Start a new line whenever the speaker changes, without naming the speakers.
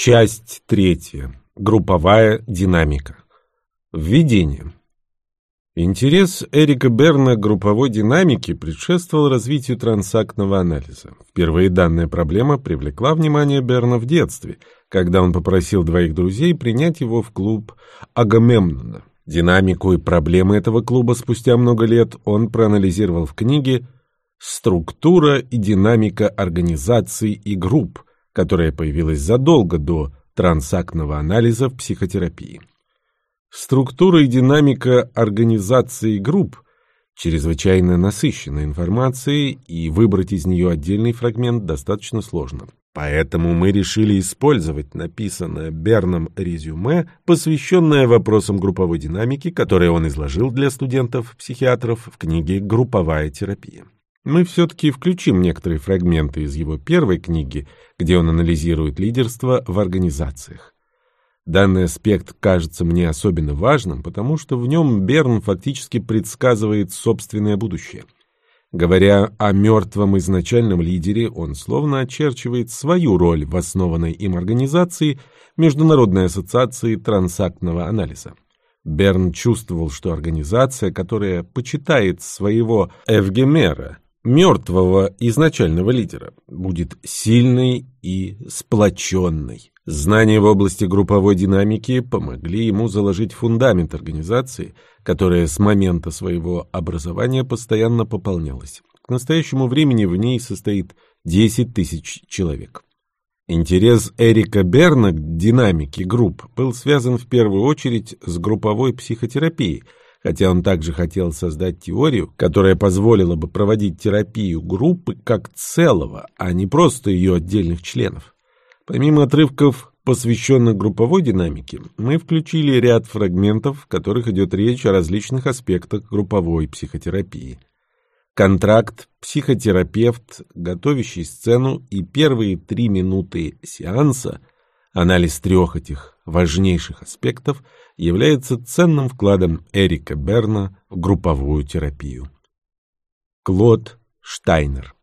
Часть третья. Групповая динамика. Введение. Интерес Эрика Берна к групповой динамике предшествовал развитию трансактного анализа. Впервые данная проблема привлекла внимание Берна в детстве, когда он попросил двоих друзей принять его в клуб Агамемнона. Динамику и проблемы этого клуба спустя много лет он проанализировал в книге «Структура и динамика организаций и групп», которая появилась задолго до трансактного анализа в психотерапии. Структура и динамика организации групп чрезвычайно насыщена информацией, и выбрать из нее отдельный фрагмент достаточно сложно. Поэтому мы решили использовать написанное Берном резюме, посвященное вопросам групповой динамики, которое он изложил для студентов-психиатров в книге «Групповая терапия». Мы все-таки включим некоторые фрагменты из его первой книги, где он анализирует лидерство в организациях. Данный аспект кажется мне особенно важным, потому что в нем Берн фактически предсказывает собственное будущее. Говоря о мертвом изначальном лидере, он словно очерчивает свою роль в основанной им организации Международной ассоциации трансактного анализа. Берн чувствовал, что организация, которая почитает своего Эвгемера, мертвого изначального лидера будет сильной и сплоченной. Знания в области групповой динамики помогли ему заложить фундамент организации, которая с момента своего образования постоянно пополнялась. К настоящему времени в ней состоит 10 тысяч человек. Интерес Эрика Берна к динамике групп был связан в первую очередь с групповой психотерапией – хотя он также хотел создать теорию, которая позволила бы проводить терапию группы как целого, а не просто ее отдельных членов. Помимо отрывков, посвященных групповой динамике, мы включили ряд фрагментов, в которых идет речь о различных аспектах групповой психотерапии. Контракт, психотерапевт, готовящий сцену и первые три минуты сеанса – Анализ трех этих важнейших аспектов является ценным вкладом Эрика Берна в групповую терапию. Клод Штайнер